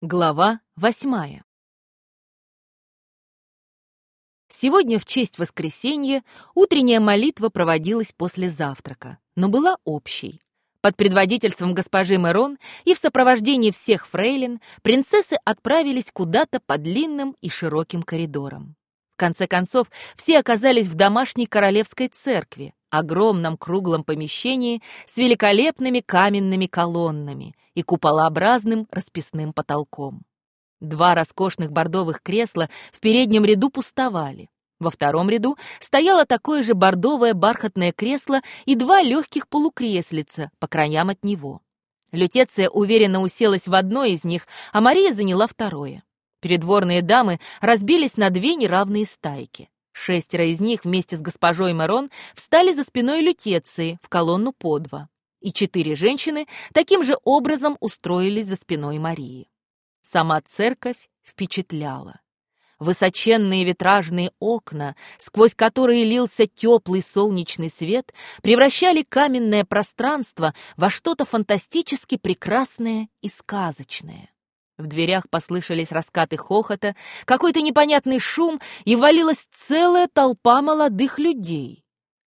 Глава восьмая Сегодня в честь воскресенья утренняя молитва проводилась после завтрака, но была общей. Под предводительством госпожи Мерон и в сопровождении всех фрейлин принцессы отправились куда-то по длинным и широким коридорам. В конце концов, все оказались в домашней королевской церкви, огромном круглом помещении с великолепными каменными колоннами и куполообразным расписным потолком. Два роскошных бордовых кресла в переднем ряду пустовали. Во втором ряду стояло такое же бордовое бархатное кресло и два легких полукреслица по краям от него. Лютеция уверенно уселась в одно из них, а Мария заняла второе. Передворные дамы разбились на две неравные стайки. Шестеро из них вместе с госпожой Марон встали за спиной Лютеции в колонну по два. И четыре женщины таким же образом устроились за спиной Марии. Сама церковь впечатляла. Высоченные витражные окна, сквозь которые лился теплый солнечный свет, превращали каменное пространство во что-то фантастически прекрасное и сказочное. В дверях послышались раскаты хохота, какой-то непонятный шум, и валилась целая толпа молодых людей.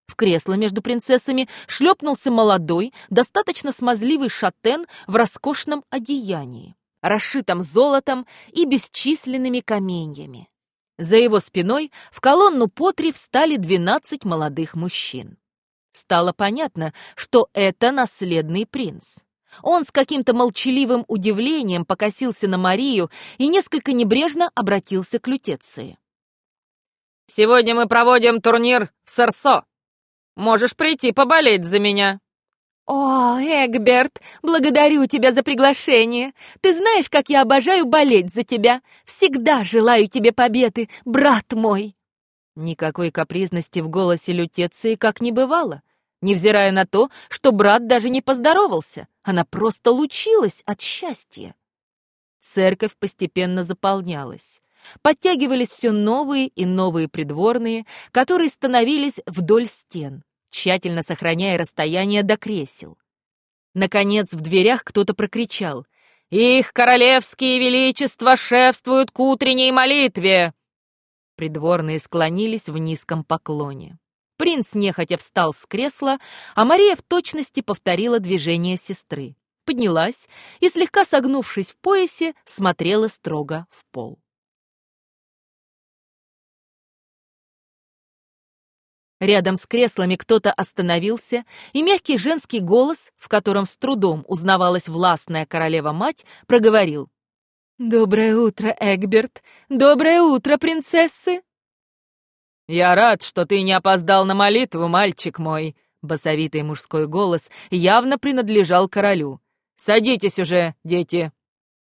В кресло между принцессами шлепнулся молодой, достаточно смазливый шатен в роскошном одеянии, расшитом золотом и бесчисленными каменьями. За его спиной в колонну по три встали двенадцать молодых мужчин. Стало понятно, что это наследный принц. Он с каким-то молчаливым удивлением покосился на Марию и несколько небрежно обратился к Лютеции. «Сегодня мы проводим турнир в Сарсо. Можешь прийти поболеть за меня». «О, Эгберт, благодарю тебя за приглашение. Ты знаешь, как я обожаю болеть за тебя. Всегда желаю тебе победы, брат мой». Никакой капризности в голосе Лютеции как не бывало невзирая на то, что брат даже не поздоровался, она просто лучилась от счастья. Церковь постепенно заполнялась. Подтягивались все новые и новые придворные, которые становились вдоль стен, тщательно сохраняя расстояние до кресел. Наконец в дверях кто-то прокричал «Их королевские величества шефствуют к утренней молитве!» Придворные склонились в низком поклоне. Принц нехотя встал с кресла, а Мария в точности повторила движение сестры. Поднялась и, слегка согнувшись в поясе, смотрела строго в пол. Рядом с креслами кто-то остановился, и мягкий женский голос, в котором с трудом узнавалась властная королева-мать, проговорил. «Доброе утро, Эгберт! Доброе утро, принцессы!» «Я рад, что ты не опоздал на молитву, мальчик мой!» Басовитый мужской голос явно принадлежал королю. «Садитесь уже, дети!»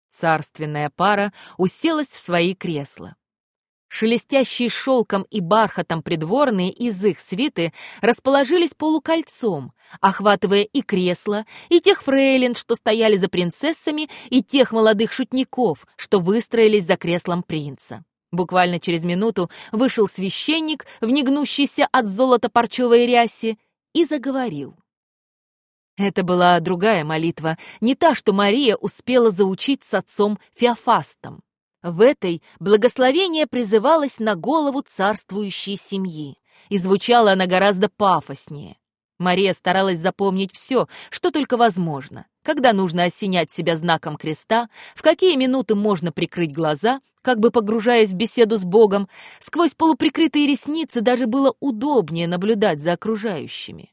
Царственная пара уселась в свои кресла. Шелестящие шелком и бархатом придворные из их свиты расположились полукольцом, охватывая и кресла, и тех фрейлин, что стояли за принцессами, и тех молодых шутников, что выстроились за креслом принца. Буквально через минуту вышел священник в от золота парчевой рясе и заговорил. Это была другая молитва, не та, что Мария успела заучить с отцом Феофастом. В этой благословение призывалось на голову царствующей семьи, и звучала она гораздо пафоснее. Мария старалась запомнить все, что только возможно, когда нужно осенять себя знаком креста, в какие минуты можно прикрыть глаза, как бы погружаясь в беседу с Богом, сквозь полуприкрытые ресницы даже было удобнее наблюдать за окружающими.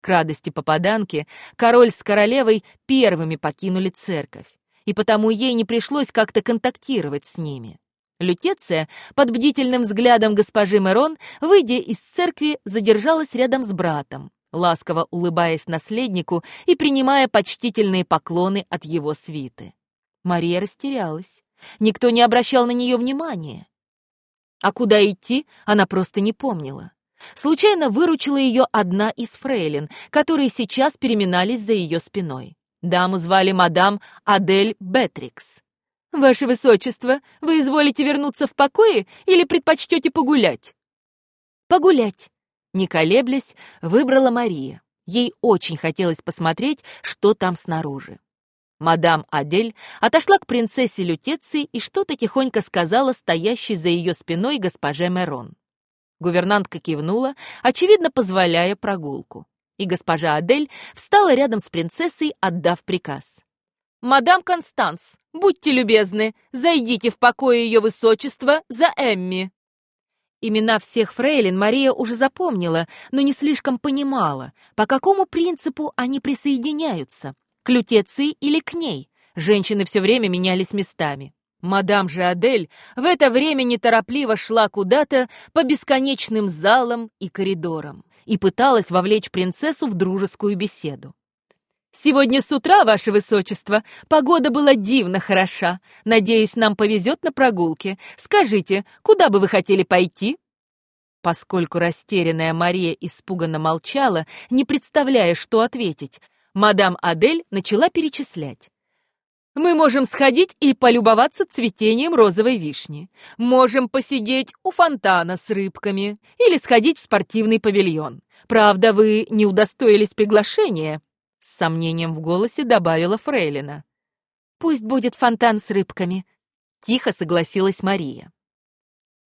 К радости попаданки король с королевой первыми покинули церковь, и потому ей не пришлось как-то контактировать с ними. Лютеция, под бдительным взглядом госпожи Мерон, выйдя из церкви, задержалась рядом с братом, ласково улыбаясь наследнику и принимая почтительные поклоны от его свиты. Мария растерялась. Никто не обращал на нее внимания. А куда идти, она просто не помнила. Случайно выручила ее одна из фрейлин, которые сейчас переминались за ее спиной. Даму звали мадам Адель Бетрикс. «Ваше Высочество, вы изволите вернуться в покое или предпочтете погулять?» «Погулять», не колеблясь, выбрала Мария. Ей очень хотелось посмотреть, что там снаружи. Мадам Адель отошла к принцессе Лютеции и что-то тихонько сказала стоящей за ее спиной госпоже Мерон. Гувернантка кивнула, очевидно, позволяя прогулку. И госпожа Адель встала рядом с принцессой, отдав приказ. «Мадам Констанс, будьте любезны, зайдите в покое ее высочества за Эмми». Имена всех фрейлин Мария уже запомнила, но не слишком понимала, по какому принципу они присоединяются, к Лютеции или к ней. Женщины все время менялись местами. Мадам же Адель в это время неторопливо шла куда-то по бесконечным залам и коридорам и пыталась вовлечь принцессу в дружескую беседу. «Сегодня с утра, ваше высочество, погода была дивно хороша. Надеюсь, нам повезет на прогулке. Скажите, куда бы вы хотели пойти?» Поскольку растерянная Мария испуганно молчала, не представляя, что ответить, мадам Адель начала перечислять. Мы можем сходить и полюбоваться цветением розовой вишни. Можем посидеть у фонтана с рыбками или сходить в спортивный павильон. Правда, вы не удостоились приглашения, с сомнением в голосе добавила Фрейлина. «Пусть будет фонтан с рыбками», — тихо согласилась Мария.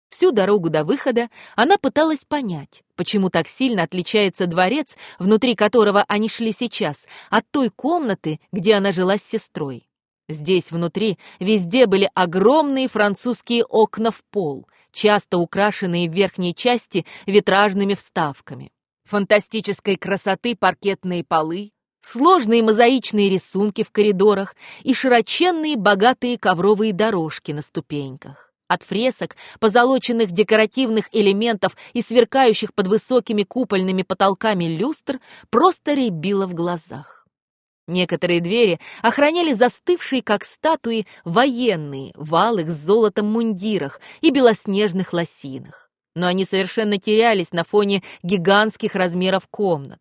Всю дорогу до выхода она пыталась понять, почему так сильно отличается дворец, внутри которого они шли сейчас, от той комнаты, где она жила с сестрой. Здесь внутри везде были огромные французские окна в пол, часто украшенные в верхней части витражными вставками. Фантастической красоты паркетные полы, сложные мозаичные рисунки в коридорах и широченные богатые ковровые дорожки на ступеньках. От фресок, позолоченных декоративных элементов и сверкающих под высокими купольными потолками люстр просто рябило в глазах. Некоторые двери охраняли застывшие, как статуи, военные в алых с золотом мундирах и белоснежных лосинах. Но они совершенно терялись на фоне гигантских размеров комнат.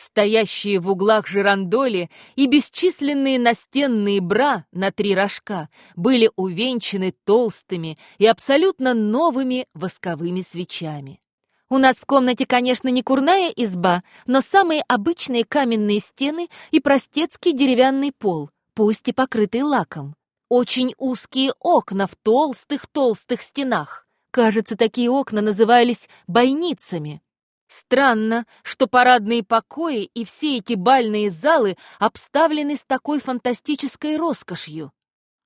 Стоящие в углах жирандоли и бесчисленные настенные бра на три рожка были увенчаны толстыми и абсолютно новыми восковыми свечами. У нас в комнате, конечно, не курная изба, но самые обычные каменные стены и простецкий деревянный пол, пусть и покрытый лаком. Очень узкие окна в толстых-толстых стенах. Кажется, такие окна назывались бойницами. Странно, что парадные покои и все эти бальные залы обставлены с такой фантастической роскошью,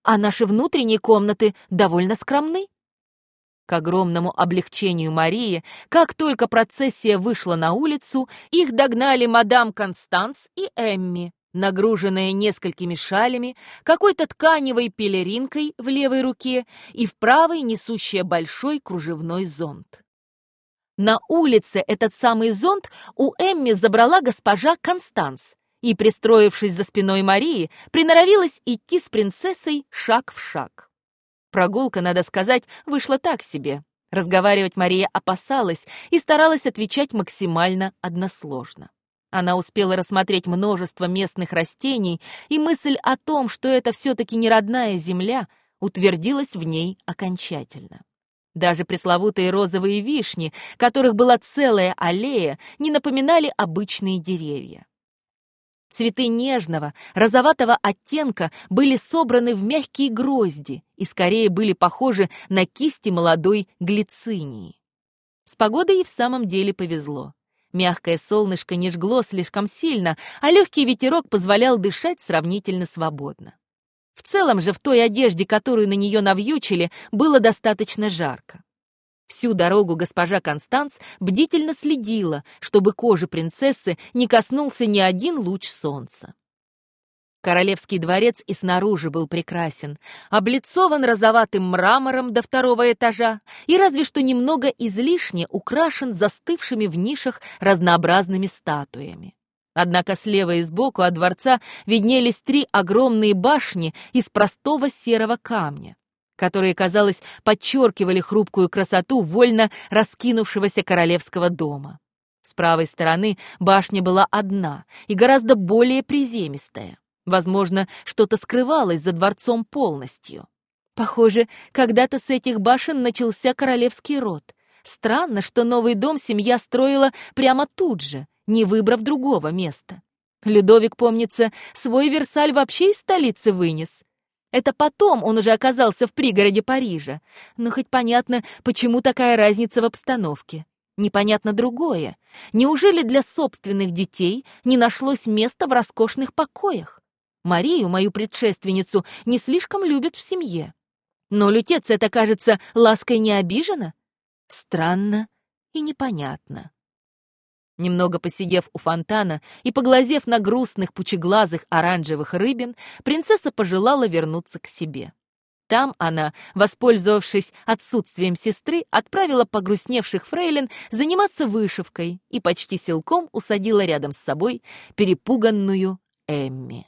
а наши внутренние комнаты довольно скромны. К огромному облегчению Марии, как только процессия вышла на улицу, их догнали мадам Констанс и Эмми, нагруженная несколькими шалями, какой-то тканевой пелеринкой в левой руке и в правой несущая большой кружевной зонт. На улице этот самый зонт у Эмми забрала госпожа Констанс и, пристроившись за спиной Марии, приноровилась идти с принцессой шаг в шаг. Прогулка, надо сказать, вышла так себе. Разговаривать Мария опасалась и старалась отвечать максимально односложно. Она успела рассмотреть множество местных растений, и мысль о том, что это все-таки не родная земля, утвердилась в ней окончательно. Даже пресловутые розовые вишни, которых была целая аллея, не напоминали обычные деревья. Цветы нежного, розоватого оттенка были собраны в мягкие грозди и скорее были похожи на кисти молодой глицинии. С погодой и в самом деле повезло. Мягкое солнышко не жгло слишком сильно, а легкий ветерок позволял дышать сравнительно свободно. В целом же в той одежде, которую на нее навьючили, было достаточно жарко. Всю дорогу госпожа Констанс бдительно следила, чтобы кожи принцессы не коснулся ни один луч солнца. Королевский дворец и снаружи был прекрасен, облицован розоватым мрамором до второго этажа и разве что немного излишне украшен застывшими в нишах разнообразными статуями. Однако слева и сбоку от дворца виднелись три огромные башни из простого серого камня, которые, казалось, подчеркивали хрупкую красоту вольно раскинувшегося королевского дома. С правой стороны башня была одна и гораздо более приземистая. Возможно, что-то скрывалось за дворцом полностью. Похоже, когда-то с этих башен начался королевский род. Странно, что новый дом семья строила прямо тут же, не выбрав другого места. Людовик, помнится, свой Версаль вообще из столицы вынес. Это потом он уже оказался в пригороде Парижа. Но хоть понятно, почему такая разница в обстановке. Непонятно другое. Неужели для собственных детей не нашлось места в роскошных покоях? Марию, мою предшественницу, не слишком любят в семье. Но лютец это, кажется, лаской не обижена? Странно и непонятно. Немного посидев у фонтана и поглазев на грустных пучеглазых оранжевых рыбин, принцесса пожелала вернуться к себе. Там она, воспользовавшись отсутствием сестры, отправила погрустневших фрейлин заниматься вышивкой и почти силком усадила рядом с собой перепуганную Эмми.